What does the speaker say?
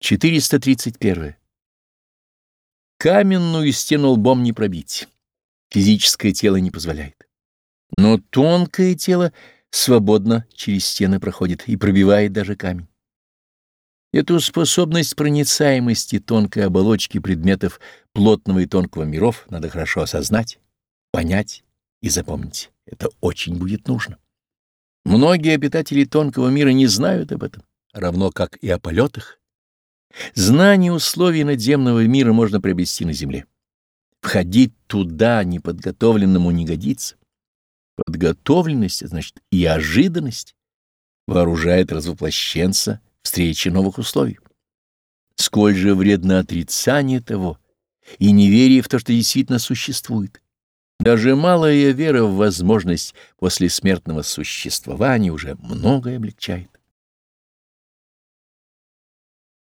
431. Каменную стену лбом не пробить, физическое тело не позволяет. Но тонкое тело свободно через стены проходит и пробивает даже камень. Эту способность проницаемости тонкой оболочки предметов плотного и тонкого миров надо хорошо осознать, понять и запомнить. Это очень будет нужно. Многие обитатели тонкого мира не знают об этом, равно как и о полетах Знание условий надземного мира можно приобрести на земле. Входить туда неподготовленному не годится. Подготовленность, значит, и ожиданность вооружает развоплощенца встречи новых условий. Сколь же вредно отрицание того и неверие в то, что действительно существует. Даже малая вера в возможность после смертного существования уже многое облегчает.